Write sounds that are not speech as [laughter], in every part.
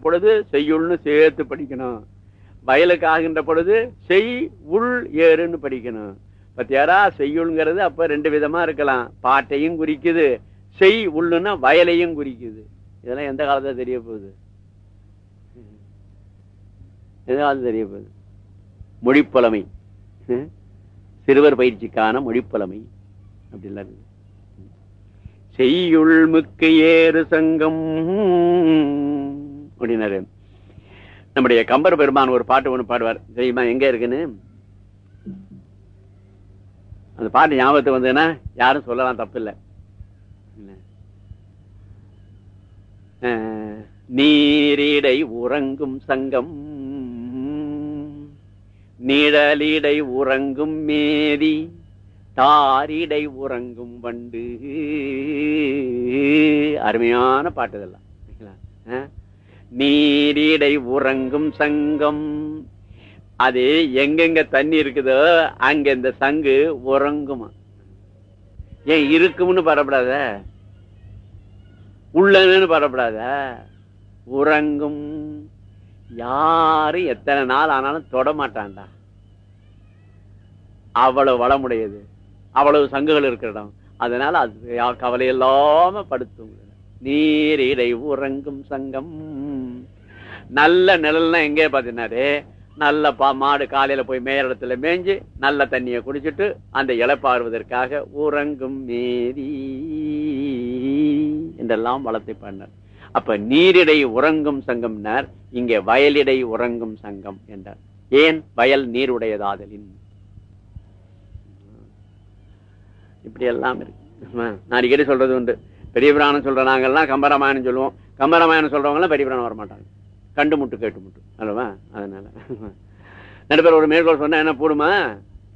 பொழுது செய்யுள்னு சேர்த்து படிக்கணும். வயலுக்கு ஆகின்ற பொழுது செய் உள் ஏறுன்னு படிக்கணும். பத்தியாரா செய்யுள்ங்கிறது அப்ப ரெண்டு விதமா இருக்கலாம். பாட்டையும் குறிக்குது செய் உள்ளுன்னா வயலையும் குறிக்குது. இதெல்லாம் எந்த காலத்துல தெரிய போகுது? எந்த காலத்துல தெரிய போகுது? மொழிப்புலமை சிறுவர் பயிற்சிக்கான மொழிப்புலமை அப்படிலாம் இருக்கு. செய்யுள் முக்கு ஏறு சங்கம். அப்படின்னாரு நம்முடைய கம்பர் பெருமான் ஒரு பாட்டு ஒண்ணு பாடுவார். தெரியுமா? எங்க இருக்குன்னு? அந்த பாட்டு ஞாபகத்துக்கு வந்ததுன்னா யாரும் சொல்லலாம் தப்பு இல்லை நீரிடை உறங்கும் சங்கம் நிழலிடை உறங்கும் மேதி தாரிடை உறங்கும் வண்டு. அருமையான பாட்டு இதெல்லாம். நீரிடை உறங்கும் சங்கம். அது எங்கெங்க தண்ணி இருக்குதோ அங்க இந்த சங்கு உறங்குமா? ஏன் இருக்கும்னு பரப்படாத உள்ளன்னு பரப்படாத உறங்கும். யாரும் எத்தனை நாள் ஆனாலும் தொட மாட்டான்டா. அவ்வளவு வளமுடையது. அவ்வளவு சங்குகள் இருக்கிற இடம். அதனால அது கவலை இல்லாம படுத்தும். நீரிடை உறங்கும் சங்கம். நல்ல நிழல்னா எங்கே பாத்தீங்கன்னாரு நல்ல பா மாடு காலையில போய் மேயற இடத்துல மேய்ஞ்சு நல்ல தண்ணியை குடிச்சிட்டு அந்த இளைப்பாறுவதற்காக உறங்கும் மேரி என்றெல்லாம் வளர்த்து பண்ணார். அப்ப நீரிடை உறங்கும் சங்கம்னார் இங்கே வயலிடை உறங்கும் சங்கம் என்றார். ஏன்? வயல் நீருடையதாதலின். இப்படி எல்லாம் இருக்கு நான் அடிக்கடி சொல்றது உண்டு. பெரிய புராணம் சொல்ற நாங்கள்லாம் கம்பராமாயணம் சொல்லுவோம். கம்பராமாயணம் சொல்றவங்க எல்லாம் பெரிய வர மாட்டாங்க கண்டு முட்டு கேட்டு முட்டு. அல்லவா? அதனால. நடுப்பேர் ஒரு மேற்கோள் சொன்னா என்ன போடுமா?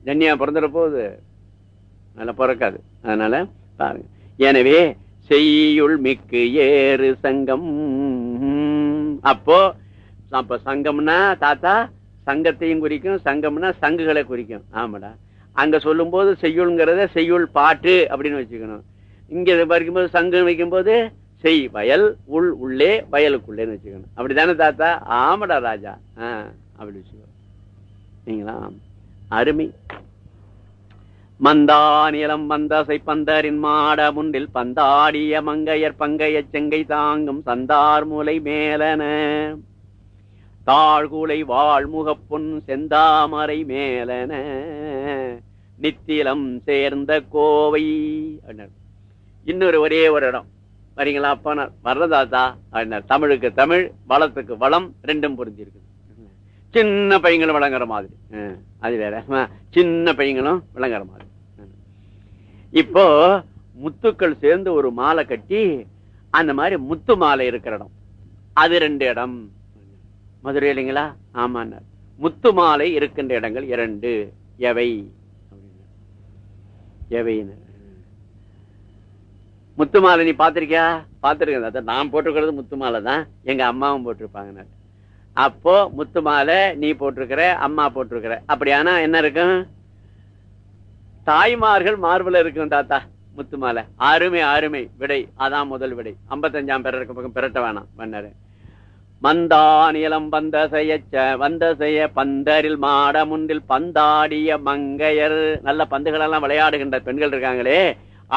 ஜன்னியா பிறந்துட போகுது அதெல்லாம் பிறக்காது. அதனால பாருங்க. எனவே செய்யுள் மிக்கு ஏறு சங்கம். அப்போ அப்ப சங்கம்னா தாத்தா சங்கத்தையும் குறிக்கும். சங்கம்னா சங்குகளை குறிக்கும். ஆமாடா. அங்க சொல்லும் போது செய்யுள்ங்கிறத செய்யுள் பாட்டு அப்படின்னு வச்சுக்கணும். இங்க இதை சங்கம் சங்கு வைக்கும்போது செய் வயல் உள் உள்ளே வயலுக்குள்ளேன்னு வச்சுக்கணும். அப்படிதானே தாத்தா? ஆமடா ராஜா. ஆஹ் அப்படி வச்சுக்கோ. நீங்களா? அருமை. மந்தானிலம் வந்தசை பந்தரின் மாட முண்டில் பந்தாடிய மங்கையர் பங்கைய செங்கை தாங்கும் சந்தார் முலை மேலன. தாழ்கூளை வாழ்முகப்புண் செந்தாமரை மேலன. நித்திலம் சேர்ந்த கோவை. இன்னொரு ஒரே ஒரு இடம். வரீங்களா? அப்பா வரதாதா? தமிழுக்கு தமிழ் வளத்துக்கு வளம் ரெண்டும் புரிஞ்சிருக்கு சின்ன பையங்களும் விளங்குற மாதிரி. அது வேற. சின்ன பையங்களும் விளங்குற மாதிரி. இப்போ முத்துக்கள் சேர்ந்து ஒரு மாலை கட்டி அந்த மாதிரி முத்து மாலை இருக்கிற இடம். அது ரெண்டு இடம். மதுரை இல்லைங்களா? ஆமாண்ணார் முத்து மாலை இருக்கின்ற இடங்கள் இரண்டு. எவை? எவையினர்? முத்துமாலை நீ பாத்திருக்கியா பாத்திருக்கேன் தாத்தா நான் போட்டிருக்கிறது முத்துமாலை தான். எங்க அம்மாவும் போட்டிருப்பாங்க அப்போ முத்துமாலை நீ போட்டிருக்கிற அம்மா போட்டிருக்கிற. அப்படியானா என்ன இருக்கும்? தாய்மார்கள் மார்பில் இருக்கும் தாத்தா முத்துமாலை. அருமை அருமை விடை. அதான் முதல் விடை. ஐம்பத்தஞ்சாம் பிறருக்கு பக்கம் பிறட்ட வேணாம் பண்ணாரு மந்தானிலம் வந்த செய்யச்ச வந்த செய்ய பந்தரில் மாட முன்றில் பந்தாடிய மங்கையர். நல்ல பந்துகளெல்லாம் விளையாடுகின்ற பெண்கள் இருக்காங்களே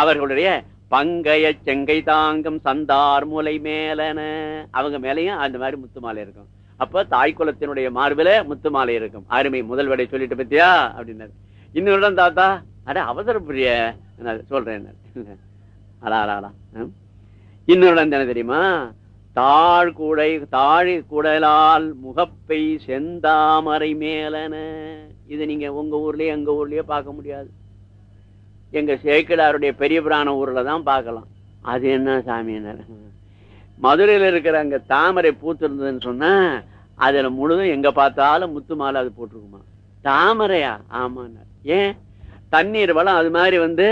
அவர்களுடைய பங்கைய செங்கை தாங்கும் சந்தார் முலை மேலன. அவங்க மேலையும் அந்த மாதிரி முத்து மாலை இருக்கும். அப்ப தாய் குலத்தினுடைய மார்பில முத்து மாலை இருக்கும். அருமை முதல் விடை சொல்லிட்டு பத்தியா? அப்படின்னாரு. இன்னொரு தாத்தா. அட அவசர புரிய சொல்றேன். அடா அடா இன்னொரு என்ன தெரியுமா? தாழ் கூடை தாழி குடலால் முகப்பை செந்தாமரை மேலன. இது நீங்க உங்க ஊர்லயே எங்க ஊர்லயே பார்க்க முடியாது. எங்க சேக்கிடாருடைய பெரிய புராண ஊர்ல தான் பார்க்கலாம். அது என்ன சாமியினர் மதுரையில இருக்கிற அங்க தாமரை பூத்திருந்ததுன்னு சொன்னா அதுல முழுதும் எங்க பார்த்தாலும் முத்து மாலை அது போட்டிருக்குமா? தாமரையா? ஆமாண்ணா. ஏன்? தண்ணீர் வளம் அது மாதிரி வந்து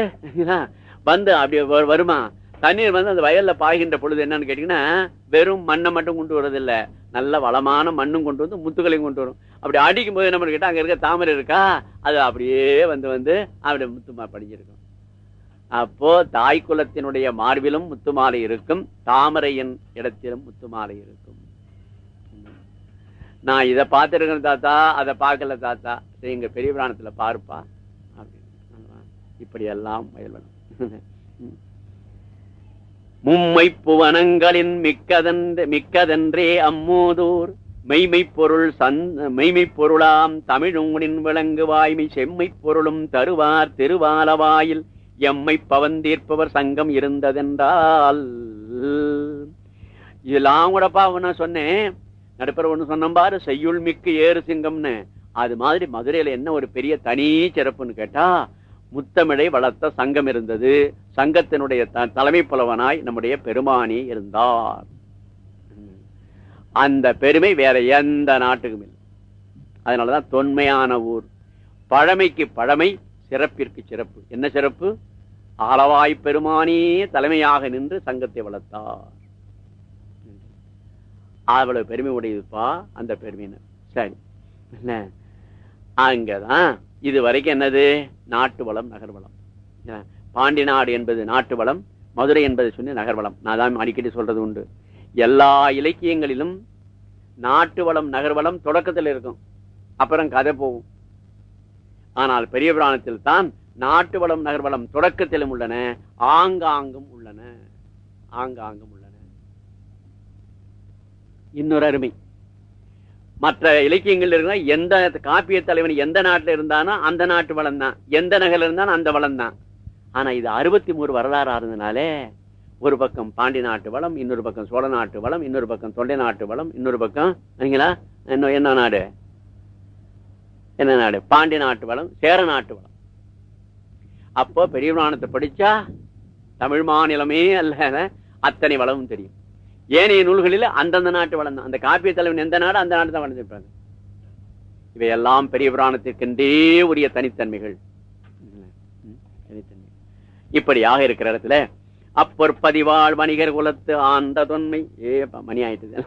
வந்து அப்படி வருமா? தண்ணீர் வந்து அந்த வயல்ல பாய்கின்ற பொழுது என்னன்னு கேட்டீங்கன்னா வெறும் மண்ணை மட்டும் கொண்டு வரதில்ல நல்ல வளமான மண்ணும் கொண்டு வந்து முத்துக்களையும் கொண்டு வரும். அப்படி அடிக்கும் போது என்ன பண்ணு அங்க இருக்க தாமரை இருக்கா? அது அப்படியே வந்து வந்து அப்படி முத்துமா படிஞ்சிருக்கும். அப்போ தாய் குலத்தினுடைய மார்பிலும் முத்துமாலை இருக்கும். தாமரையின் இடத்திலும் முத்துமாலை இருக்கும். நான் இதை பார்த்துருக்கேன் தாத்தா அதை பார்க்கல தாத்தா. சரி எங்க பெரிய பிராணத்துல பாருப்பா. அப்படின்னு இப்படி எல்லாம் முயல்வனும் மும்மை புவனங்களின் மிக்கதென்று மிக்கதென்றே அம்மூதூர். மெய்மை பொருள் சந்த மெய்மை பொருளாம் தமிழுங்களின் விளங்கு வாய்மை செம்மை பொருளும் தருவார் திருவாலவாயில். எம்மை பவந்தீர்ப்பவர் சங்கம் இருந்ததென்றால். இதெல்லாம் கூடப்பா ஒன்னு சொன்னேன். நடுப்பர் ஒண்ணு சொன்ன பாரு செய்யுள் மிக்கு ஏறு சிங்கம்னு. அது மாதிரி மதுரையில என்ன ஒரு பெரிய தனி சிறப்புன்னு கேட்டா முத்தமிழை வளர்த்த சங்கம் இருந்தது. சங்கத்தினுடைய தலைமை புலவனாய் நம்முடைய பெருமானி இருந்தார். அந்த பெருமை வேற எந்த நாட்டுக்கும் இல்லை. அதனாலதான் தொன்மையான ஊர். பழமைக்கு பழமை சிறப்பிற்கு சிறப்பு. என்ன சிறப்பு? அளவாய் பெருமானே தலைமையாக நின்று சங்கத்தை வளர்த்தார். அவ்வளவு பெருமை உடையதுப்பா அந்த பெருமையினர். சரி. என்ன? அங்கதான் இது வரைக்கும் என்னது? நாட்டு வளம் நகர்வளம் பாண்டி நாடு என்பது நாட்டு வளம் மதுரை என்பது சொல்லி நகர்வளம். நான் தான் அடிக்கடி சொல்றது உண்டு. எல்லா இலக்கியங்களிலும் நாட்டு வளம் நகர்வளம் தொடக்கத்தில் இருக்கும். அப்புறம் கதை போகும். ஆனால் பெரிய புராணத்தில் தான் நாட்டு வளம் நகர்வளம் தொடக்கத்திலும் உள்ளன ஆங்காங்கும் உள்ளன. ஆங்காங்கும் உள்ளன. இன்னொரு அருமை. மற்ற இலக்கியங்கள் இருக்கிற எந்த காப்பிய தலைவன் எந்த நாட்டில் இருந்தானோ அந்த நாட்டு வளம் தான் எந்த நகரில் இருந்தாலும் அந்த வளம் தான் ஆனா இது அறுபத்தி மூணு வரலாறா இருந்ததுனாலே ஒரு பக்கம் பாண்டி நாட்டு வளம் இன்னொரு பக்கம் சோழ நாட்டு வளம் இன்னொரு பக்கம் தொண்டை நாட்டு வளம் இன்னொரு பக்கம் சரிங்களா? இன்னும் என்ன நாடு? என்ன நாடு? பாண்டி நாட்டு வளம் சேர நாட்டு வளம். அப்போ பெரிய புராணத்தை படிச்சா தமிழ் மாநிலமே அல்ல அத்தனை வளமும் தெரியும். ஏனைய நூல்களில் அந்தந்த நாட்டு வளர்ந்தான் அந்த காப்பிய தலைவன் எந்த நாடு அந்த நாடு தான் வளர்ந்துருப்பாங்க இவையெல்லாம் பெரிய புராணத்திற்கென்றே உரிய தனித்தன்மைகள். தனித்தன்மை இப்படியாக இருக்கிற இடத்துல அப்பொற்பதிவாள் வணிகர் குலத்து ஆண்ட தொன்மை. ஏ மணி ஆயிட்டுது.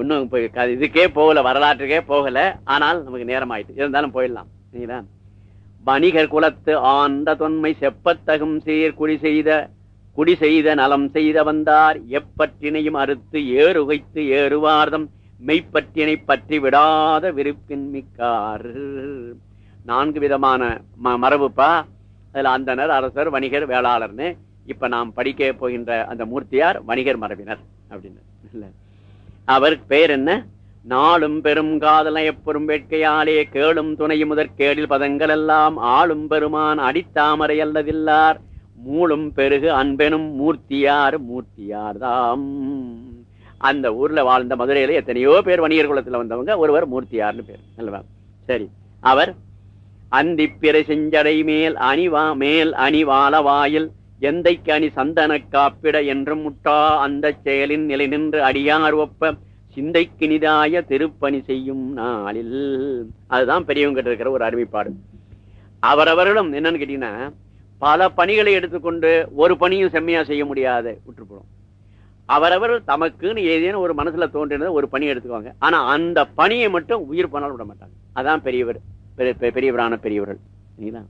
ஒன்னும் இதுக்கே போகல வரலாற்றுக்கே போகல. ஆனால் நமக்கு நேரம் ஆயிட்டு இருந்தாலும் போயிடலாம். வணிகர் குலத்து ஆண்ட தொன்மை செப்பத்தகும் சீர் குடி செய்த குடி செய்த நலம் செய்த வந்தார் எப்பற்றினையும் அறுத்து ஏறுகைத்து ஏறுவார்தம். மெய்ப்பற்றினை பற்றி விடாத விருப்பின் மிக்கார். நான்கு விதமான மரபுப்பா. அதுல அந்தனர் அரசர் வணிகர் வேளாளர்னு இப்ப நாம் படிக்க போகின்ற அந்த மூர்த்தியார் வணிகர் மரபினர் அப்படின்னு. அவர் பெயர் என்ன? நாளும் பெரும் காதலை எப்பெரும் வேட்கையாலே கேளும் துணை முதற் கேடில் பதங்கள் எல்லாம் ஆளும் பெருமான் அடித்தாமரை அல்லதில்லார். மூளும் பெருகு அன்பெனும் மூர்த்தியார் மூர்த்தியார் தாம் அந்த ஊர்ல வாழ்ந்த மதுரையில எத்தனையோ பேர் வணிகர் குலத்துல வந்தவங்க ஒருவர் மூர்த்தியார்னு பேர் அல்லவா? சரி அவர் அந்திப்பிறை செஞ்சடை மேல் அணிவா மேல் அணிவால வாயில் எந்தைக்கு அணி சந்தன காப்பிட என்றும் முட்டா அந்த செயலின் நிலை நின்று அடியார் ஒப்ப சிந்தைக்கு நிதாய திருப்பணி செய்யும் நாளில். அதுதான் பெரியவங்க இருக்கிற ஒரு அருமைப்பாடு. அவரவர்களும் என்னன்னு கேட்டீங்கன்னா பல பணிகளை எடுத்துக்கொண்டு ஒரு பணியும் செம்மையா செய்ய முடியாத விட்டுப்படும் அவரவர் தமக்குன்னு ஏதேனும் ஒரு மனசுல தோன்றினதை ஒரு பணி எடுத்துக்குவாங்க. ஆனா அந்த பணியை மட்டும் உயிர் பண்ணாலும் விட மாட்டாங்க. அதான் பெரியவர் பெரியவரான பெரியவர்கள். சரிங்களா?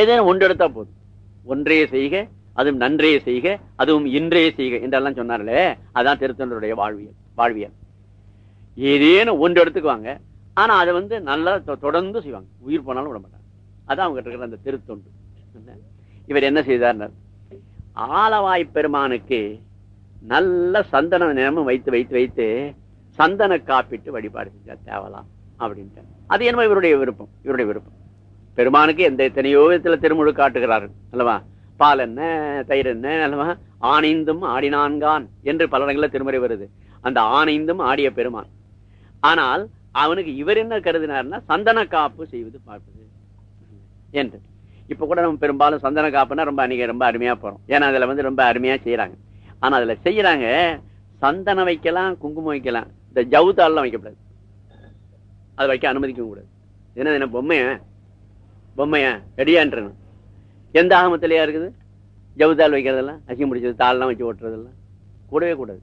ஏதேனும் ஒன்று எடுத்தா போதும். ஒன்றே செய்க அதுவும் நன்றே செய்க அதுவும் இன்றே செய்க என்றெல்லாம் சொன்னார்களே அதான் திருத்தொண்டருடைய வாழ்வியல் வாழ்வியல். ஏதேனும் ஒன்று எடுத்துக்குவாங்க. ஆனா அதை வந்து நல்லா தொடர்ந்து செய்வாங்க. உயிர் போனாலும் விட மாட்டாங்க. அதான் அவங்க இருக்கிற அந்த திருத்தொண்டு. இவர் என்ன செய்தார் ஆலவாய் பெருமானுக்கு நல்ல சந்தன நிறமும் வைத்து வைத்து வைத்து சந்தன காப்பிட்டு வழிபாடு செஞ்சா தேவலாம் அப்படின்ட்டு அது என்ன இவருடைய விருப்பம் இவருடைய விருப்பம். பெருமானுக்கு எந்த எத்தனையோ விதத்துல திருமுழு காட்டுகிறார்கள் அல்லவா? பால் என்ன தயிர் என்ன அல்லவா? ஆனைந்தும் ஆடினான்கான் என்று பல இடங்களில் திருமுறை வருது. அந்த ஆனைந்தும் ஆடிய பெருமான். ஆனால் அவனுக்கு இவர் என்ன கருதினார்னா சந்தன காப்பு செய்வது பார்ப்பது என்று. இப்ப கூட நம்ம பெரும்பாலும் சந்தன காப்புனா ரொம்ப அன்னைக்கு ரொம்ப அருமையா போறோம். ஏன்னா அதுல வந்து ரொம்ப அருமையா செய்யறாங்க ஆனா அதுல செய்யறாங்க சந்தனம் வைக்கலாம் குங்குமம் வைக்கலாம். இந்த ஜவுத்தாலாம் வைக்கக்கூடாது. அது வைக்க அனுமதிக்கவும் கூடாது. என்ன என்ன பொம்மைய? பொம்மைய? ரெடியான்றணும் எந்த ஆகமத்திலேயா இருக்குது? ஜவுதால் வைக்கிறதெல்லாம் அசிங்க பிடிச்சது தாள்லாம் வச்சு ஓட்டுறதெல்லாம். கூடவே கூடாது.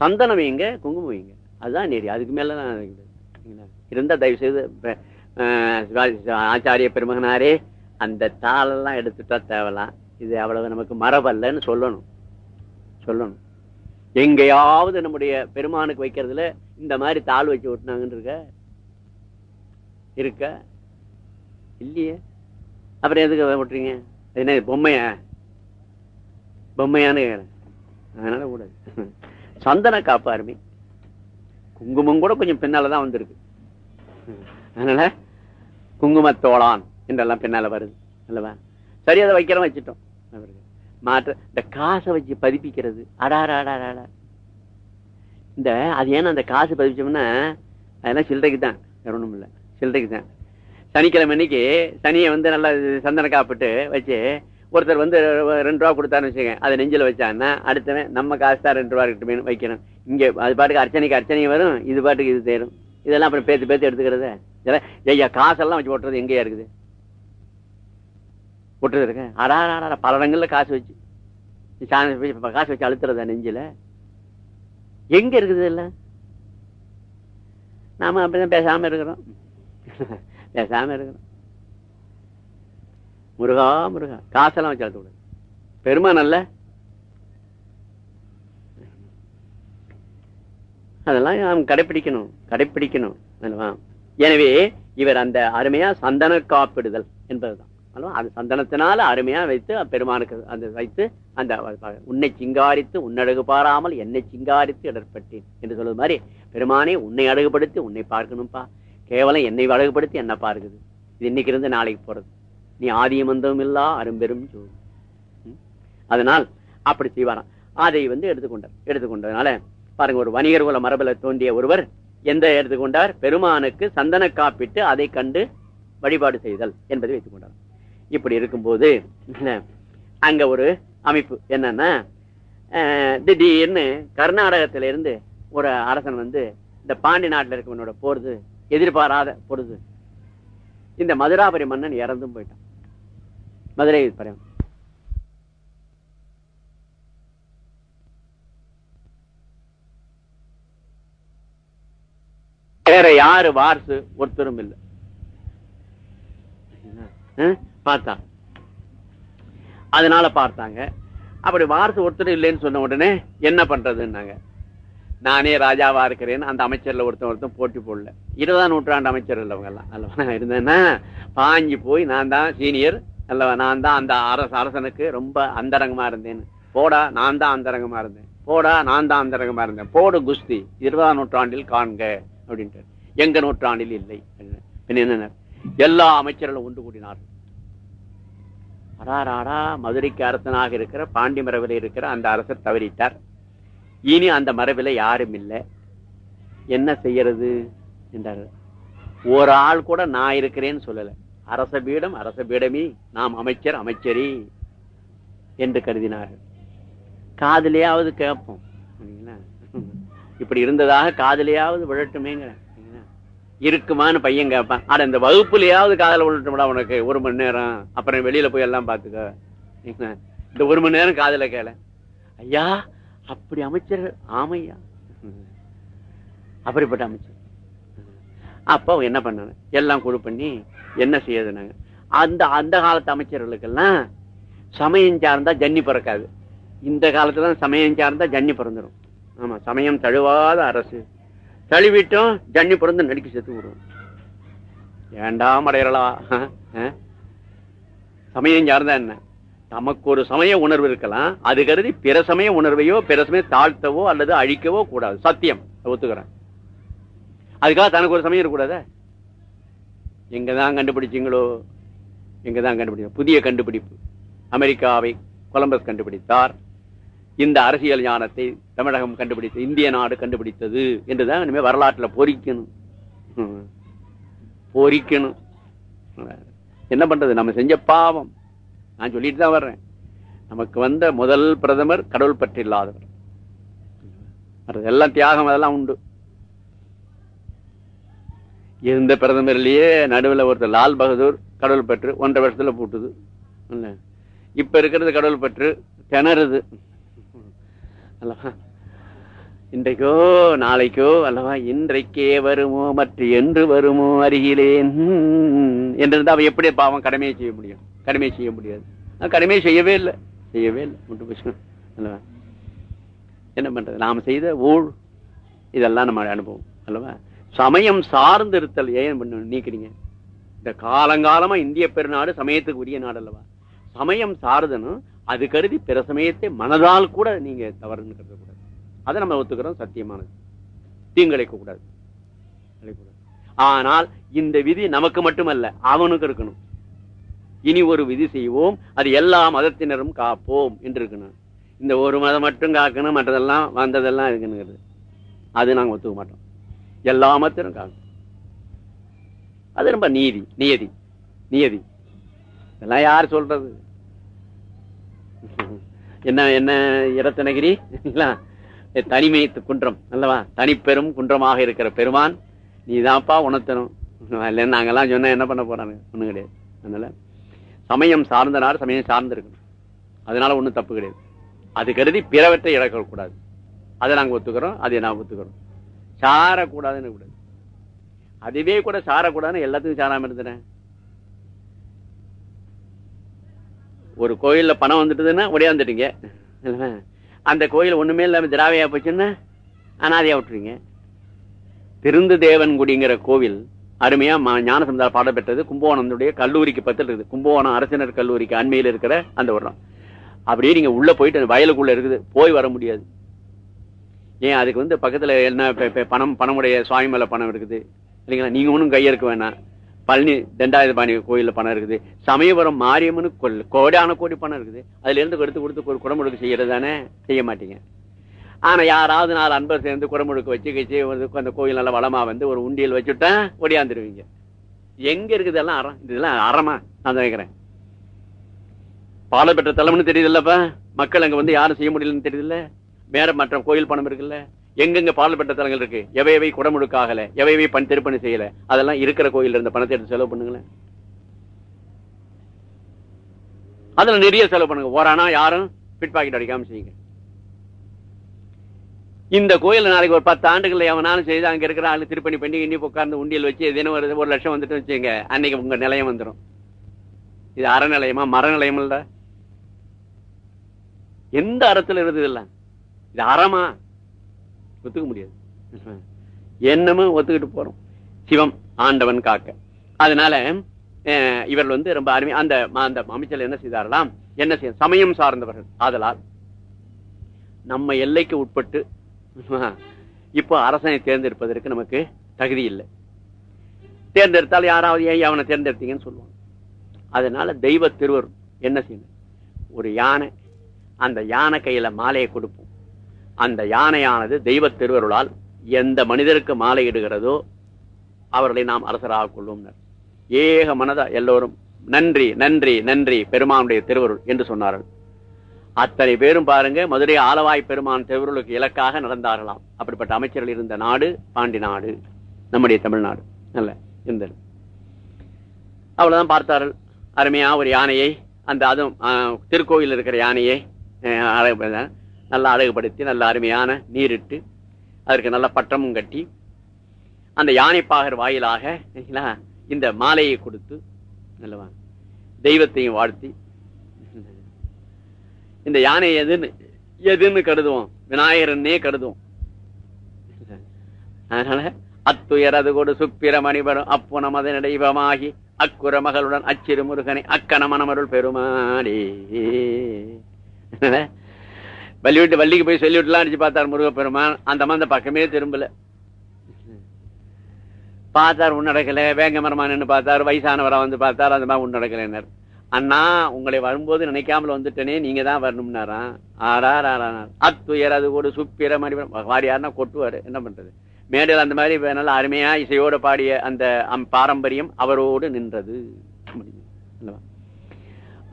சந்தனம் வைங்க குங்குமம் வைங்க அதுதான் நெறி அதுக்கு மேலதான் இருந்தா தயவு செய்து ஆச்சாரிய பெருமகனாரே அந்த தாளெல்லாம் எடுத்துட்டா தேவலாம் இது அவ்வளவு நமக்கு மரபல்லன்னு சொல்லணும். சொல்லணும். எங்கேயாவது நம்முடைய பெருமானுக்கு வைக்கிறதுல இந்த மாதிரி தாள் வச்சு ஓட்டினாங்கன்னு இருக்க? இருக்க? இல்லையே. அப்புறம் எதுக்கு ஓட்டுறீங்க என்ன பொம்மையா? பொம்மையான்னு அதனால கூடாது சந்தன காப்பாருமே. குங்குமம் கூட கொஞ்சம் பின்னாலதான் வந்திருக்கு. அதனால குங்குமத்தோளான் என்றெல்லாம் பின்னால வருது அல்லவா? சரி அதை வைக்கிறோம் வச்சுட்டோம். அவருக்கு மாற்ற இந்த காசை வச்சு பதிப்பிக்கிறது. அடாடா அடாடா இந்த அது ஏன்னா அந்த காசு பதிப்பிச்சோம்னா அதெல்லாம் சில்லறைக்கு தான். வேற ஒண்ணும் இல்லை. சில்லறைக்கு தான். சனிக்கிழமை அன்னைக்கு சனியை வந்து நல்லா சந்தன காப்பிட்டு வச்சு ஒருத்தர் வந்து ரெண்டு ரூபா கொடுத்தாருன்னு வச்சுங்க அதை நெஞ்சில வச்சாங்கன்னா அடுத்தவன் நம்ம காசு தான் ரெண்டு ரூபா இருக்கட்டும் வைக்கணும். இங்கே அது பாட்டுக்கு அர்ச்சனைக்கு அர்ச்சனை வரும் இது பாட்டுக்கு இது தேரும். இதெல்லாம் அப்புறம் பேத்து பேத்து எடுத்துக்கிறது? இதெல்லாம் ஐயா காசெல்லாம் வச்சு ஓட்டுறது எங்கேயா இருக்குது? ஒட்டுறது இருக்கு அடா அடா பல இடங்கள்ல காசு வச்சு. காசு வச்சு அழுத்துறதா நெஞ்சில. எங்க இருக்குது இல்ல நாம அப்படிதான் பேசாம இருக்கிறோம். [laughs] பேசாம இருக்கிறோம். முருகா முருகா காசெல்லாம் வச்சு அழுத்த கூடாது பெருமான் அல்ல அதெல்லாம் நாம் கடைபிடிக்கணும் கடைபிடிக்கணும் எனவே இவர் அந்த அருமையா சந்தன காப்பிடுதல் என்பதுதான். அது சந்தனத்தினால அருமையா வைத்து பெருமானுக்கு அந்த வைத்து அந்த உன்னை சிங்காரித்து உன்னழகு பாராமல் என்னை சிங்காரித்து இடர்பட்டேன் என்று சொல்வது மாதிரி பெருமானே உன்னை அழகுபடுத்தி உன்னை பார்க்கணும்ப்பா கேவலம் என்னை அழகுபடுத்தி என்ன பார்க்குது. இது இன்னைக்கு இருந்து நாளைக்கு போறது. நீ ஆதியமந்தம் இல்லா அரும்பெரும் ஜோதி. அதனால் அப்படி செய்வாராம். அதை வந்து எடுத்துக்கொண்டார். எடுத்துக்கொண்டதுனால பாருங்க ஒரு வணிகர் குல மரபில் தோன்றிய ஒருவர் எந்த எடுத்துக்கொண்டார்? பெருமானுக்கு சந்தன காப்பிட்டு அதை கண்டு வழிபாடு செய்தல் என்பதை வைத்துக் கொண்டார் இப்படி இருக்கும்போது அங்க ஒரு அமைப்பு என்னன்னா திடீர்னு கர்நாடகத்தில இருந்து ஒரு அரசன் வந்து இந்த பாண்டி நாட்டில் இருக்கவனோட போறது எதிர்பாராத பொழுது இந்த மதுராபுரி மன்னன் இறந்தும் போயிட்டான். மதுரை பரம் வேற யாரு வாரிசு ஒருத்தரும் இல்லை. பார்த்தா அதனால பார்த்தாங்க. அப்படி வார்த்தை ஒருத்தர் இல்லைன்னு சொன்ன உடனே என்ன பண்றதுன்னாங்க. நானே ராஜாவா இருக்கிறேன்னு அந்த அமைச்சர்ல ஒருத்தன் ஒருத்தன் போட்டி போடல. இருபதாம் நூற்றாண்டு அமைச்சர் இல்லவங்க எல்லாம் அல்லவா இருந்தேன்னா பாஞ்சி போய் நான் தான் சீனியர் அல்லவா நான் தான் அந்த அரச அரசனுக்கு ரொம்ப அந்தரங்கமா இருந்தேன்னு போடா நான் தான் அந்தரங்கமா இருந்தேன். போடா நான் தான் அந்தரங்கமா இருந்தேன். போடு குஸ்தி இருபதாம் நூற்றாண்டில் காண்க அப்படின்ட்டு. எங்க நூற்றாண்டில் இல்லை. என்ன? எல்லா அமைச்சர்களும் ஒன்று கூடினார்கள். அடாராடா மதுரைக்கு அரசனாக இருக்கிற பாண்டி மரபில் இருக்கிற அந்த அரசர் தவறிட்டார். இனி அந்த மரபில் யாரும் இல்லை. என்ன செய்யறது? என்றார். ஒரு ஆள் கூட நான் இருக்கிறேன்னு சொல்லலை. அரச பீடம் அரச பீடமே. நாம் அமைச்சர் அமைச்சரி என்று கருதினார்கள். காதலையாவது கேட்போம். இப்படி இருந்ததாக காதலையாவது விழட்டுமேங்கிற இருக்குமான்னு பையன் கேட்பான் ஆனா இந்த வகுப்புலயாவது காதல விழட்டும்டா உனக்கு. ஒரு மணி நேரம். அப்புறம் வெளியில போய் எல்லாம் பாத்துக்க. இந்த ஒரு மணி நேரம் காதல கேள. ஐயா அப்படி அமைச்சர்கள் ஆமையா? அப்படிப்பட்ட அமைச்சர். அப்ப என்ன பண்ணாங்க எல்லாம் குழு பண்ணி என்ன செய்யுதுனாங்க அந்த அந்த காலத்து அமைச்சர்களுக்கெல்லாம் சமயம் சார்ந்தா ஜன்னி பிறக்காது. இந்த காலத்துல சமயம் சார்ந்தா ஜன்னி பிறந்துடும் ஆமா சமயம் தழுவாத அரசு. தழுவிட்டோம் ஜன்னி பிறந்து நடிக்க செத்து விடுவோம் ஏண்டாம் அடையறலா சமயம் சார்ந்தா என்ன? நமக்கு ஒரு சமய உணர்வு இருக்கலாம். அது கருதி பிற சமய உணர்வையோ பிற சமயம் தாழ்த்தவோ அல்லது அழிக்கவோ கூடாது. சத்தியம். ஒத்துக்கிறேன். அதுக்காக தனக்கு ஒரு சமயம் இருக்கக்கூடாத? எங்கதான் கண்டுபிடிச்சிங்களோ? எங்கதான் கண்டுபிடிச்சோம் புதிய கண்டுபிடிப்பு. அமெரிக்காவை கொலம்பஸ் கண்டுபிடித்தார். இந்த அரசியல் ஞானத்தை தமிழகம் கண்டுபிடித்த இந்திய நாடு கண்டுபிடித்தது என்றுதான் இனிமே வரலாற்றுல பொறிக்கணும் பொறிக்கணும் என்ன பண்றது? நம்ம செஞ்ச பாவம். நான் சொல்லிட்டு தான் வர்றேன். நமக்கு வந்த முதல் பிரதமர் கடவுள் பற்றி இல்லாதவர். எல்லாம் தியாகம் அதெல்லாம் உண்டு. இருந்த பிரதமர்லயே நடுவில் ஒருத்தர் லால் பகதூர் கடவுள் பற்று ஒன்றரை வருஷத்துல போட்டுது. இப்ப இருக்கிறது கடவுள் பற்று திணறுது. அல்லவா? இன்றைக்கோ நாளைக்கோ அல்லவா? இன்றைக்கே வருமோ மற்ற என்று வருமோ அருகிலேன்? என்றிருந்தா அவன் எப்படி பாவம் கடமையை செய்ய முடியும். கடமையை செய்ய முடியாது. கடமையை செய்யவே இல்லை. செய்யவே இல்லை. முட்டு பிரச்சனை அல்லவா? என்ன பண்றது? நாம் செய்த ஊழ் இதெல்லாம் நம்ம அனுபவம். அல்லவா? சமயம் சார்ந்து இருத்தல் ஏன் பண்ண- நீக்கிறீங்க இந்த காலங்காலமா இந்திய பெருநாடு சமயத்துக்கு உரிய நாடு அல்லவா சமயம் சார்தனும் அது கருதி பிற சமயத்தை மனதால் கூட நீங்க தவறுன்னு கருத கூடாது. அதை நம்ம ஒத்துக்கிறோம் சத்தியமானது. தீங்கிழைக்க கூடாது. ஆனால் இந்த விதி நமக்கு மட்டுமல்ல அவனுக்கு இருக்கணும். இனி ஒரு விதி செய்வோம் அது எல்லா மதத்தினரும் காப்போம் என்று இருக்கணும் இந்த ஒரு மதம் மட்டும் காக்கணும் மற்றதெல்லாம் வந்ததெல்லாம் இருக்குங்கிறது. அது நாங்க ஒத்துக்க மாட்டோம். எல்லா மதத்தினரும் காக்கணும். அது ரொம்ப நீதி நியதி நியதி. இதெல்லாம் யார் சொல்றது? என்ன என்ன இரத்தனகிரி? தனிமை குன்றம் அல்லவா? தனிப்பெரும் குன்றமாக இருக்கிற பெருமான். நீதான்ப்பா உணர்த்தணும். இல்லைன்னு நாங்கெல்லாம் சொன்னா என்ன பண்ண போறாங்க ஒன்றும் கிடையாது. அதனால சமயம் சார்ந்த நாள் சமயம் சார்ந்திருக்கணும் அதனால ஒண்ணும் தப்பு கிடையாது. அது கருதி பிறவற்றை இழக்கக்கூடாது. அதை நாங்க ஒத்துக்கிறோம் அதை நான் ஒத்துக்கிறோம். சாரக்கூடாதுன்னு கூடாது அதுவே கூட சாரக்கூடாதுன்னு எல்லாத்துக்கும் சாராமல் இருந்தேன் ஒரு கோயில்ல பணம் வந்துட்டுதுன்னா ஒடியாந்துட்டீங்க. இல்லையா? அந்த கோயில் ஒண்ணுமே இல்லாம திராவையா போச்சுன்னா அனாதையா விட்டுறீங்க திருந்து தேவன்குடிங்கிற கோவில் அருமையா ம- பாடம் பெற்றது. கும்பகோணத்துடைய கல்லூரிக்கு பக்கத்துல இருக்குது. கும்பகோணம் அரசினர் கல்லூரிக்கு அண்மையில் இருக்கிற அந்த ஒரு அப்படியே நீங்க உள்ள போயிட்டு வயலுக்குள்ள இருக்குது. போய் வர முடியாது. ஏன் அதுக்கு வந்து பக்கத்துல என்ன பணம் பணமுடைய சுவாமி மேல பணம் இருக்குது. இல்லைங்களா? நீங்க ஒன்றும் கையெடுக்க வேணாம். பழனி தண்டாயுதபாணி கோயிலில் பணம் இருக்குது. சமயபுரம் மாரியம்மனு கொல் கோடான கோடி பணம் இருக்குது. அதுல இருந்து எடுத்து கொடுத்து ஒரு குடமுழுக்கு செய்யறது தானே செய்ய மாட்டீங்க. ஆனா யாராவது நாலு அன்பர் சேர்ந்து குடமுழுக்கு வச்சு கட்சி அந்த கோயில் நல்லா வளமா வந்து ஒரு உண்டியல் வச்சுட்டா ஒடியாந்துருவீங்க எங்க இருக்குது எல்லாம் அறம் இதெல்லாம் அறமா? நான் நினைக்கிறேன். கேட்கிறேன் பாலை பெற்ற தெரியுது தெரியுதுல்லப்பா. மக்கள் அங்க வந்து யாரும் செய்ய முடியலன்னு தெரியுது இல்ல வேற மற்ற கோயில் பணம் இருக்குல்ல? எங்கெங்க பாடுபட்ட பெற்ற தலங்கள் இருக்கு? எவை குடமுழுக்காகல எவையவை ஆகல? எவை பண் திருப்பணி செய்யல? அதெல்லாம் இருக்கிற கோயில்ல இருந்த பணத்தை எடுத்து செலவு பண்ணுங்களேன். அதுல நிறைய செலவு பண்ணுங்க. ஓரானா யாரும் பிட் பாக்கெட் அடிக்காம செய்யுங்க. இந்த கோயில் நாளைக்கு ஒரு பத்து ஆண்டுகள் எவனாலும் செய்து அங்க இருக்கிற ஆளு திருப்பணி பண்ணி இன்னி உட்கார்ந்து உண்டியல் வச்சு தினம் ஒரு ஒரு லட்சம் வந்துட்டு வச்சுங்க அன்னைக்கு உங்க நிலையம் வந்துடும் இது அறநிலையமா மரநிலையம் இல்ல எந்த அறத்துல இருந்தது இல்ல இது அறமா? ஒத்துக்க முடியாது. என்னமும் ஒத்துக்கிட்டு போறோம். சிவம் ஆண்டவன் காக்க. அதனால அஹ், இவர்கள் வந்து ரொம்ப அருமை அந்த அந்த அமைச்சர் என்ன செய்தாரலாம் என்ன செய்ய சமயம் சார்ந்தவர்கள். ஆதலால் நம்ம எல்லைக்கு உட்பட்டு இப்போ அரசனை தேர்ந்தெடுப்பதற்கு நமக்கு தகுதி இல்லை. தேர்ந்தெடுத்தால் யாராவது ஏன் அவனை தேர்ந்தெடுத்தீங்கன்னு சொல்லுவாங்க. அதனால தெய்வ திருவர் என்ன செய்யணும்? ஒரு யானை அந்த யானை கையில மாலையை கொடுப்போம். அந்த யானையானது தெய்வ திருவருளால் எந்த மனிதருக்கு மாலையிடுகிறதோ அவர்களை நாம் அரசராக கொள்வோம் ஏக மனதா எல்லோரும் நன்றி நன்றி நன்றி பெருமானுடைய திருவருள் என்று சொன்னார்கள். அத்தனை பேரும் பாருங்க மதுரை ஆலவாய் பெருமான் திருவருளுக்கு இலக்காக நடந்தார்களாம். அப்படிப்பட்ட அமைச்சர்கள் இருந்த நாடு பாண்டி நாடு நம்முடைய தமிழ்நாடு நல்ல இருந்தது. அவ்வளவுதான் பார்த்தார்கள். அருமையா ஒரு யானையை அந்த அதுவும் திருக்கோயில் இருக்கிற யானையை நல்லா அழகுபடுத்தி நல்ல அருமையான நீரிட்டு அதற்கு நல்ல பட்டமும் கட்டி அந்த யானைப்பாகர் வாயிலாக இந்த மாலையை கொடுத்து நல்லவா தெய்வத்தையும் வாழ்த்தி இந்த யானை எதுன்னு எதுன்னு கருதுவோம் விநாயகரன்னே கருதுவோம். அதனால அத்துயரது கொடு சுப்பிர மணிபரும் அப்புன மத நடைவமாகி அக்குற மகளுடன் அச்சிறு முருகனை அக்கணமனமருள் பெருமாடி வள்ளி விட்டு வள்ளிக்கு போய் சொல்லி விட்டுலாம் அடிச்சு பார்த்தார் முருகப்பெருமான். அந்த மாதிரி அந்த பக்கமே திரும்பல. பார்த்தார் உன்னடக்கல வேங்க மரமா பார்த்தார் வயசானவரா வந்து பார்த்தார் அந்த மாதிரி உன்னடக்கலைன்னார் அண்ணா உங்களை வரும்போது நினைக்காமல் வந்துட்டனே நீங்க தான் வரணும்னாராம். ஆறார் ஆறானார் அத்துயர் அது ஒரு சுப்பிர மாதிரி வாரியார்னா கொட்டுவாரு. என்ன பண்றது? மேடையில் அந்த மாதிரி இப்ப நல்லா அருமையா இசையோட பாடிய அந்த அம் பாரம்பரியம் அவரோடு நின்றது.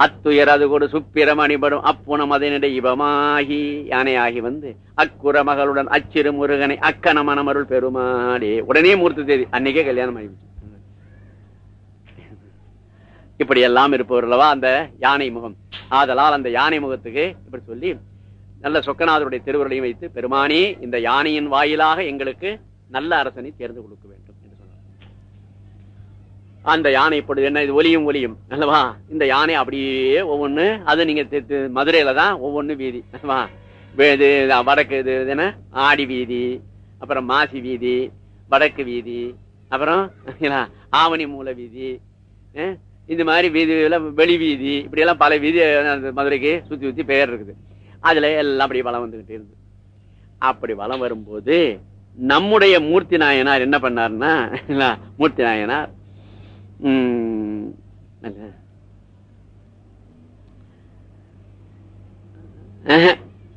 அத்துயர் அது கூட சுப்பிரம் அணிபடும் அப்புணம் அதனிடை இவமாகி யானையாகி வந்து அக்குற மகளுடன் அச்சிறு முருகனை அக்கன மனமருள் பெருமாடே உடனே மூர்த்தி தேதி அன்னைக்கே கல்யாணம் ஆகிவிச்சு இப்படி எல்லாம் இருப்பவர்களவா அந்த யானை முகம். ஆதலால் அந்த யானை முகத்துக்கு இப்படி சொல்லி நல்ல சொக்கநாதருடைய திருவுருளையும் வைத்து பெருமானே இந்த யானையின் வாயிலாக எங்களுக்கு நல்ல அரசனை தேர்ந்து கொடுக்க வேண்டும். அந்த யானை இப்படி என்ன இது ஒலியும் ஒலியும் அல்லவா? இந்த யானை அப்படியே ஒவ்வொன்று அது நீங்க தி- மதுரையில தான் ஒவ்வொன்று வீதி அல்லவா? இது வடக்கு இது என்ன? ஆடி வீதி அப்புறம் மாசி வீதி வடக்கு வீதி அப்புறம் என்ன, ஆவணி மூல வீதி இந்த மாதிரி வீதியில வெளி வீதி இப்படி எல்லாம் பல வீதி அந்த மதுரைக்கு சுத்தி சுத்தி பெயர் இருக்குது. அதுல எல்லாம் அப்படி வளம் வந்துக்கிட்டே இருந்து அப்படி வளம் வரும்போது நம்முடைய மூர்த்தி நாயனார் என்ன பண்ணாருன்னா என்ன, மூர்த்தி நாயனார்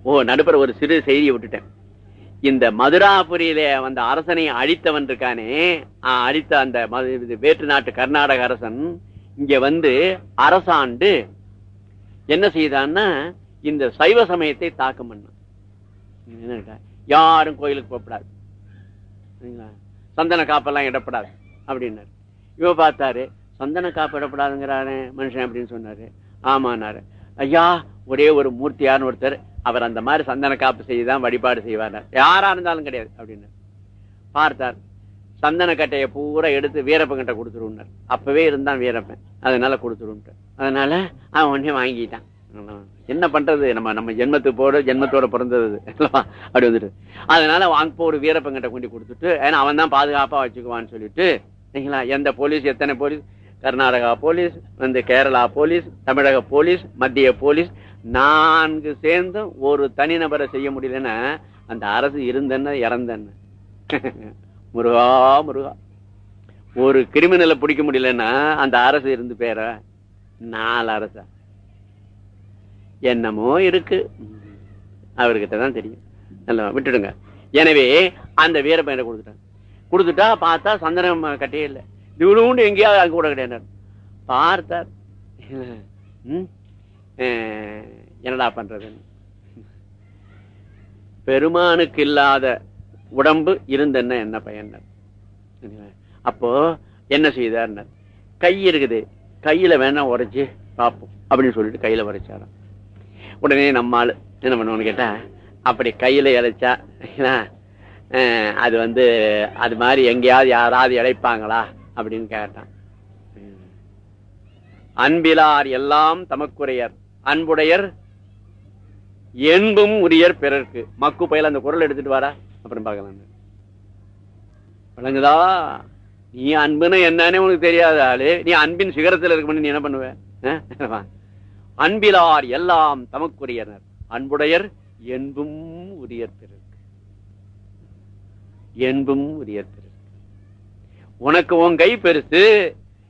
ஓ நடுப்புற ஒரு சிறு செய்தியை விட்டுட்டேன். இந்த மதுராபுரியில வந்த அரசனை அழித்தவன் இருக்கானே அழித்த அந்த மது- இது வேற்று நாட்டு கர்நாடக அரசன் இங்க வந்து அரசாண்டு என்ன செய்தான்னா இந்த சைவ சமயத்தை தாக்கம் பண்ணான். யாரும் கோயிலுக்கு போகப்படாது. சரிங்களா? சந்தன காப்பெல்லாம் இடப்படாது. அப்படின்னாரு. இவ பார்த்தாரு சந்தன காப்பிடப்படாதுங்கிறாரு மனுஷன் அப்படின்னு சொன்னாரு. ஆமானாரு. ஐயா ஒரே ஒரு மூர்த்தியான ஒருத்தர் அவர் அந்த மாதிரி சந்தன காப்பு செய்துதான் வழிபாடு செய்வார். யாரா இருந்தாலும் கிடையாது அப்படின்னு. பார்த்தார். சந்தன கட்டையை பூரா எடுத்து வீரப்பன் கிட்ட கொடுத்துருவார் அப்பவே இருந்தான் வீரப்பன். அதனால கொடுத்துருன்ட்டு அதனால அவன் உடனே வாங்கிட்டான். என்ன பண்றது? நம்ம நம்ம ஜென்மத்துக்கு போட ஜென்மத்தோட பிறந்தது அப்படி வந்துட்டு. அதனால அங்க போ ஒரு வீரப்பன் கிட்ட கொண்டு கொடுத்துட்டு ஏன்னா அவன் தான் பாதுகாப்பா வச்சுக்குவான்னு சொல்லிட்டு சரிங்களா எந்த போலீஸ் எத்தனை போலீஸ்? கர்நாடகா போலீஸ் வந்து கேரளா போலீஸ் தமிழக போலீஸ் மத்திய போலீஸ் நான்கு சேர்ந்தும் ஒரு தனிநபரை செய்ய முடியலன்னா அந்த அரசு இருந்தன்னு இறந்தன்னு. [laughs] முருகா முருகா. ஒரு கிரிமினலை பிடிக்க முடியலன்னா அந்த அரசு இருந்து பேர நாலு அரசா. என்னமோ இருக்கு. அவர்கிட்ட தான் தெரியும். நல்லா விட்டுடுங்க. எனவே அந்த வீரப்பயனை கொடுத்துட்டாங்க கொடுத்துட்டா பார்த்தா சந்தனம் கட்டே இல்லை. இவ்வளவு எங்கேயாவது அங்கே கூட கிடையாது. பார்த்தார். என்னடா பண்றதுன்னு பெருமானுக்கு இல்லாத உடம்பு இருந்தென்ன என்ன பயன்? அப்போ என்ன செய்தார்? கை இருக்குது. கையில வேணா உரைச்சு பார்ப்போம் அப்படின்னு சொல்லிட்டு கையில உரைச்சாராம் உடனே நம்ம என்ன பண்ணுவோம்னு கேட்டா அப்படி கையில இறைச்சா அது வந்து அது மாதிரி எங்கேயாவது யாராவது இழைப்பாங்களா? அப்படின்னு கேட்டான். அன்பிலார் எல்லாம் தமக்குரையர். அன்புடையர் என்பும் உரியர் பிறர்க்கு. மக்கு பயில அந்த குரல் எடுத்துட்டு வாரா அப்புறம் பார்க்கலாம். விளங்குதா? நீ அன்புன்னு என்னன்னு உனக்கு தெரியாத ஆளு. நீ அன்பின் சிகரத்தில் இருக்க நீ என்ன பண்ணுவ? அன்பிலார் எல்லாம் தமக்குரியனர். அன்புடையர் என்பும் உரியர் பிறர். என்பும் உரியர் பெருசு. உனக்கு உன் கை பெருசு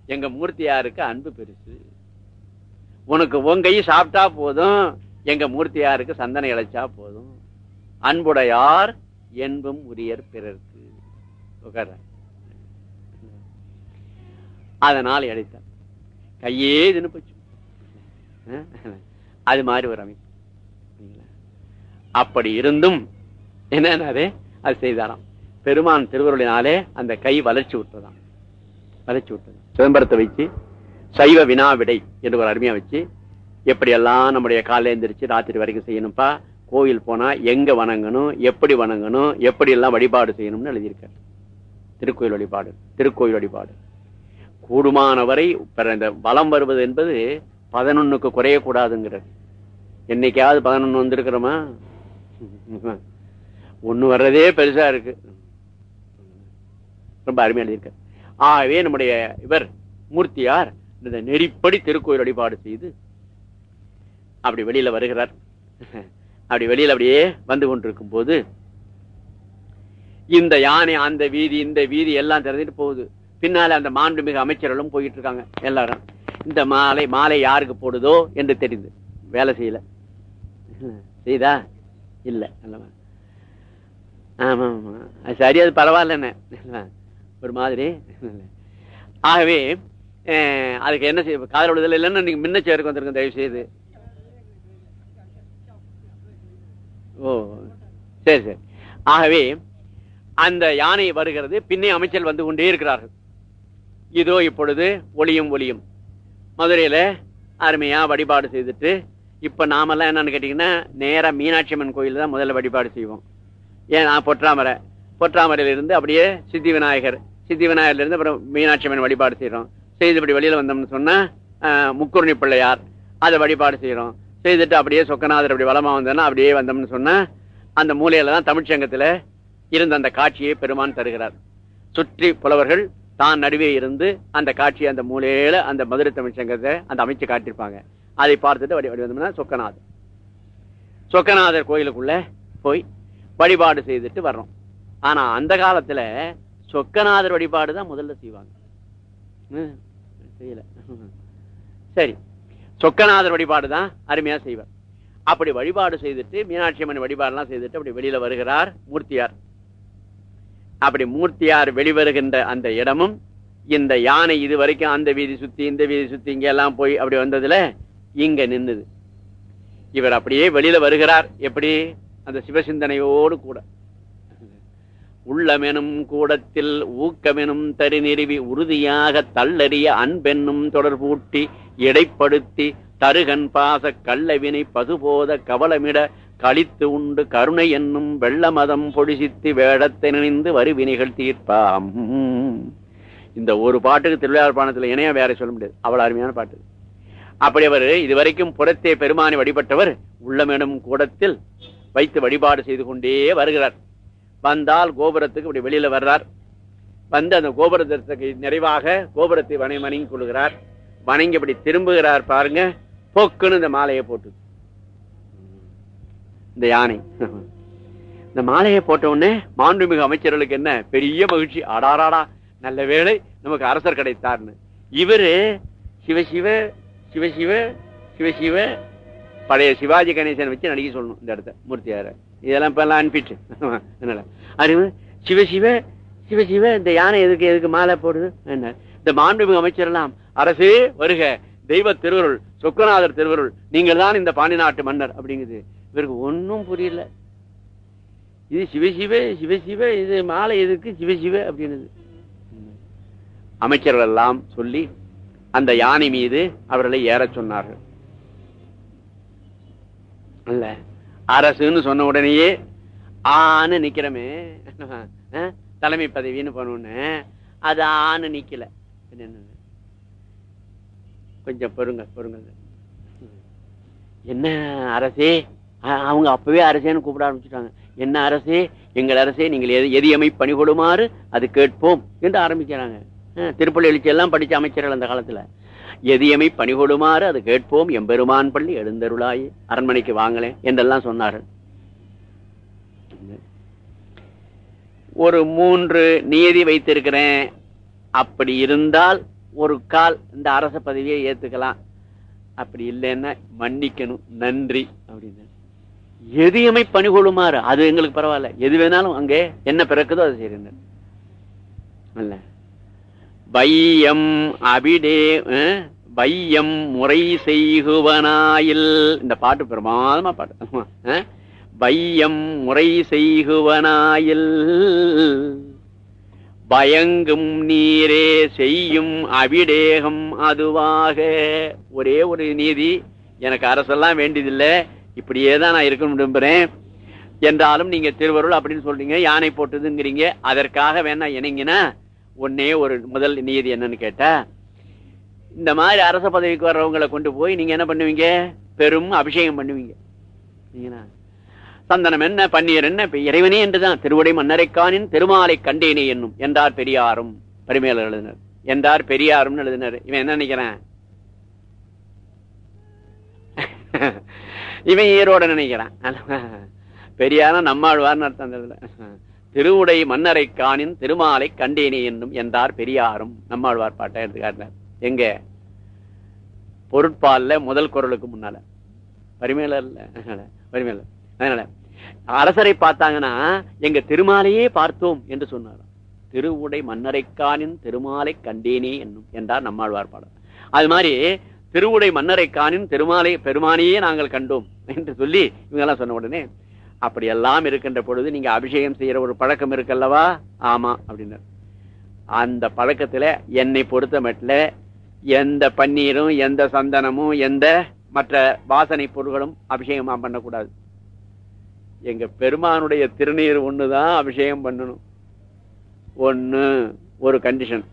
எங்க மூர்த்தியாருக்கு அன்பு பெருசு. உனக்கு உன் கை சாப்பிட்டா போதும் எங்க மூர்த்தியாருக்கு சந்தன இழைச்சா போதும். அன்புடையார் என்பும் உரியர் பிறர்க்கு. அதனால் இழைத்தார் கையே இதுன்னு போச்சு. அது மாதிரி ஒரு அமைப்பு. அப்படி இருந்தும் என்னன்னாரு அது செய்தாராம். பெருமான் திருவருளினாலே அந்த கை வளர்ச்சி விட்டதான் வளர்ச்சி விட்டது சிதம்பரத்தை வச்சு சைவ வினா விடை என்று ஒரு அருமையா வச்சு எப்படியெல்லாம் நம்முடைய காலையில எழுந்திரிச்சு ராத்திரி வரைக்கும் செய்யணும்ப்பா? கோயில் போனா எங்க வணங்கணும்? எப்படி வணங்கணும்? எப்படி எல்லாம் வழிபாடு செய்யணும்னு எழுதியிருக்காரு. திருக்கோயில் வழிபாடு திருக்கோயில் வழிபாடு. கூடுமானவரை இந்த வலம் வருவது என்பது பதினொன்னுக்கு குறையக்கூடாதுங்கிறது என்னைக்காவது பதினொன்னு வந்திருக்கிறோமா? ஒன்று வர்றதே பெருசா இருக்கு. ரொம்ப அருமையான இருக்கார் ஆகவே நம்முடைய இவர் மூர்த்தியார் இந்த நெறிப்படி திருக்கோயில் வழிபாடு செய்து அப்படி வெளியில வருகிறார். அப்படி வெளியில அப்படியே வந்து கொண்டிருக்கும் போது இந்த யானை அந்த வீதி இந்த வீதி எல்லாம் திறந்துட்டு போகுது. பின்னால அந்த மாண்புமிகு அமைச்சர்களும் போயிட்டு இருக்காங்க எல்லாரும். இந்த மாலை மாலை யாருக்கு போடுதோ என்று தெரிந்து வேலை செய்யல. செய்தா? இல்ல. அல்லவா? ஆமா ஆமா அது சரி அது பரவாயில்லன்னு. ஒரு மாதிரி. ஆகவே அதுக்கு என்ன செய்ய காதல் விடுதல் இல்லைன்னு நீங்க முன்ன சேருக்கு வந்திருக்கோம் தயவு செய்து ஓ சரி சரி. ஆகவே அந்த யானை வருகிறது பின்னே அமைச்சர் வந்து கொண்டே இருக்கிறார்கள். இதோ இப்பொழுது ஒளியும் ஒளியும். மதுரையில அருமையா வழிபாடு செய்துட்டு இப்ப நாமெல்லாம் என்னன்னு கேட்டீங்கன்னா நேரா மீனாட்சி அம்மன் கோயில் தான் முதல்ல வழிபாடு செய்வோம். ஏன் நான் பொற்றாமரை பொற்றாமரையில இருந்து அப்படியே சித்தி விநாயகர் சித்தி விநாயகர்ல இருந்து அப்புறம் மீனாட்சி அம்மன் வழிபாடு செய்யறோம் செய்துபடி இப்படி வெளியில வந்தோம்னு சொன்னா முக்குருணி பிள்ளையார் அதை வழிபாடு செய்யறோம் செய்துட்டு அப்படியே சொக்கநாதர் அப்படி வளமா வந்தோம்னா அப்படியே வந்தோம்னு சொன்னா அந்த மூலையில தான் தமிழ்ச்சங்கத்துல இருந்த அந்த காட்சியை பெருமான் தருகிறார். சுற்றி புலவர்கள் தான் நடுவே இருந்து அந்த காட்சியை அந்த மூலையில அந்த மதுரை தமிழ்ச்சங்கத்தை அந்த அமைச்சு காட்டியிருப்பாங்க. அதை பார்த்துட்டு வடி வடிவந்தோம்னா சொக்கநாதர். சொக்கநாதர் கோயிலுக்குள்ள போய் வழிபாடு செய்துட்டு வர்றோம். ஆனா அந்த காலத்துல சொக்கநாதர் வழிபாடு தான் முதல்ல செய்வாங்க. செய்யல. சரி. சொக்கநாதர் வழிபாடு தான் அருமையா செய்வார். அப்படி வழிபாடு செய்துட்டு மீனாட்சி அம்மன் வழிபாடுலாம் செய்துட்டு அப்படி வெளியில வருகிறார் மூர்த்தியார். அப்படி மூர்த்தியார் வெளிவருகின்ற அந்த இடமும் இந்த யானை இது வரைக்கும் அந்த வீதி சுத்தி இந்த வீதி சுத்தி இங்க எல்லாம் போய் அப்படி வந்ததுல இங்க நின்னுது. இவர் அப்படியே வெளியில வருகிறார். எப்படி? அந்த சிவசிந்தனையோடு கூட. உள்ளமெனும் கூடத்தில் ஊக்கமெனும் தரி நிறுவி உறுதியாக தள்ளறிய அன்பென்னும் தொடர்பூட்டி இடைப்படுத்தி தருகன் பாச கள்ளவினை பதுபோத கவலமிட கழித்து உண்டு கருணை என்னும் வெள்ளமதம் பொடிசித்து வேடத்தை நினைந்து வருவினைகள் தீர்ப்பாம். இந்த ஒரு பாட்டுக்கு திருவிழா பாணத்துல இணைய வேற சொல்ல முடியாது. அவ்வளவு அருமையான பாட்டு. அப்படி அவர் இதுவரைக்கும் புறத்தே பெருமானை வழிபட்டவர் உள்ளமெனும் கூடத்தில் வைத்து வழிபாடு செய்து கொண்டே வருகிறார். வந்தால் கோபுரத்துக்கு இப்படி வெளியில வர்றார். வந்து அந்த கோபுரத்திற்கு நிறைவாக கோபுரத்தை வணங்கி வணங்கி கொள்கிறார். வணங்கி இப்படி திரும்புகிறார் பாருங்க. போக்குன்னு இந்த மாலையை போட்டு இந்த யானை. இந்த மாலையை போட்ட உடனே மாண்புமிகு அமைச்சர்களுக்கு என்ன பெரிய மகிழ்ச்சி. ஆடாராடா நல்ல வேளை நமக்கு அரசர் கிடைத்தார்னு. இவரு சிவசிவ சிவசிவ சிவசிவ பழைய சிவாஜி கணேசன் வச்சு நடிக்க சொல்லணும் இந்த இடத்த மூர்த்தியார. இதெல்லாம் இப்ப எல்லாம் அனுப்பிட்டு. அதனால அறிவு? சிவசிவ சிவசிவ இந்த யானை எதுக்கு எதுக்கு மாலை போடுது? என்ன? இந்த மாண்புமிகு அமைச்சரெல்லாம் அரசே வருக. தெய்வ திருவருள் சொக்கநாதர் திருவருள் நீங்கள் தான் இந்த பாண்டி நாட்டு மன்னர். அப்படிங்குது. இவருக்கு ஒன்னும் புரியல. இது சிவசிவ சிவசிவ இது மாலை எதுக்கு சிவசிவ அப்படின்னு அமைச்சர்கள் எல்லாம் சொல்லி அந்த யானை மீது அவர்களை ஏற சொன்னார்கள். அல்ல. அரசுன்னு சொன்ன உடனேயே ஆன்னு நிக்கிறமே. தலைமை பதவின்னு போனோன்னு. அது ஆன்னு நிக்கல. கொஞ்சம் பொறுங்க பொறுங்க. என்ன அரசே? அவங்க அப்பவே அரசேன்னு கூப்பிட ஆரம்பிச்சுட்டாங்க. என்ன அரசே? எங்கள் அரசே நீங்கள் எது எதியமை பணிகொடுமாறு அது கேட்போம் என்று ஆரம்பிக்கிறாங்க. திருப்பள்ளி எழுச்சி எல்லாம் படிச்ச அமைச்சர்கள் அந்த காலத்துல. எதியமை பணிகொடுமாறு அது கேட்போம். எம்பெருமான் பள்ளி எழுந்தருளாய். அரண்மனைக்கு வாங்கலேன் என்றெல்லாம் சொன்னார்கள். ஒரு மூன்று நியதி வைத்திருக்கிறேன். அப்படி இருந்தால் ஒரு கால் இந்த அரச பதவியை ஏத்துக்கலாம். அப்படி இல்லைன்னா மன்னிக்கணும். நன்றி அப்படின்னு. எதியமை பணிகொள்ளுமாறு அது எங்களுக்கு பரவாயில்ல. எது வேணாலும் அங்கே என்ன பிறக்குதோ அது செய்யுங்க. அல்ல. வையம் அபிடே பையம் வையம் முறை செய்குவனாயில். இந்த பாட்டு பிரமாதமா பாட்டு அஹ், வையம் முறை செய்குவனாயில். பயங்கும் நீரே செய்யும் அபிடேகம் அதுவாக. ஒரே ஒரு நீதி எனக்கு அரசெல்லாம் வேண்டியதில்லை. இப்படியே தான் நான் இருக்கணும் விரும்புறேன். என்றாலும் நீங்க திருவருள் அப்படின்னு சொல்றீங்க யானை போட்டதுங்கிறீங்க. அதற்காக வேணா இணைங்கன்னா ஒன்னே ஒரு முதல் நீதி என்னன்னு கேட்டா இந்த மாதிரி அரச பதவிக்கு வர்றவங்களை கொண்டு போய் நீங்க என்ன பண்ணுவீங்க? பெரும் அபிஷேகம் பண்ணுவீங்க. சந்தனம் என்ன பன்னீர் என்ன இறைவனே என்றுதான். [laughs] [laughs] [laughs] திருவுடை மன்னரைக்கானின் திருமாலை கண்டேனே என்னும். என்றார் பெரியாரும் பரிமையாளர் எழுதினர். என்றார் பெரியாரும் எழுதினர். இவன் என்ன நினைக்கிறான்? இவன் ஈரோட நினைக்கிறான். பெரியாரும் நம்மாழ்வார்னு அர்த்தம் திருவுடை மன்னரை காணின் திருமாலை கண்டேனே என்னும் என்றார் பெரியாரும். நம்மாழ்வார் பாட்டை எடுத்துக்காட்டினார் எங்க? பொருட்பால்ல முதல் குரலுக்கு முன்னால. பரிமையாளர்ல பரிமையாளர் அதனால அரசரை பார்த்தாங்கன்னா எங்க திருமாலையே பார்த்தோம் என்று சொன்னார் திருவுடை மன்னரைக்கானின் திருமாலை கண்டேனே என்னும் என்றார் நம்மாழ்வார் பாடல். அது மாதிரி திருவுடை மன்னரைக்கானின் திருமாலை பெருமானையே நாங்கள் கண்டோம் என்று சொல்லி இவங்கெல்லாம் சொன்ன உடனே அப்படி எல்லாம் இருக்கின்ற பொழுது நீங்க அபிஷேகம் செய்யற ஒரு பழக்கம் இருக்கல்லவா? ஆமா அப்படின்னார். அந்த பழக்கத்துல என்னை பொறுத்த மட்டும் எந்த பன்னீரும் எந்த சந்தனமும் எந்த மற்ற வாசனை பொருட்களும் அபிஷேகமா பண்ணக்கூடாது. எங்க பெருமானுடைய திருநீர் ஒண்ணுதான் அபிஷேகம் பண்ணணும். ஒன்னு ஒரு கண்டிஷன்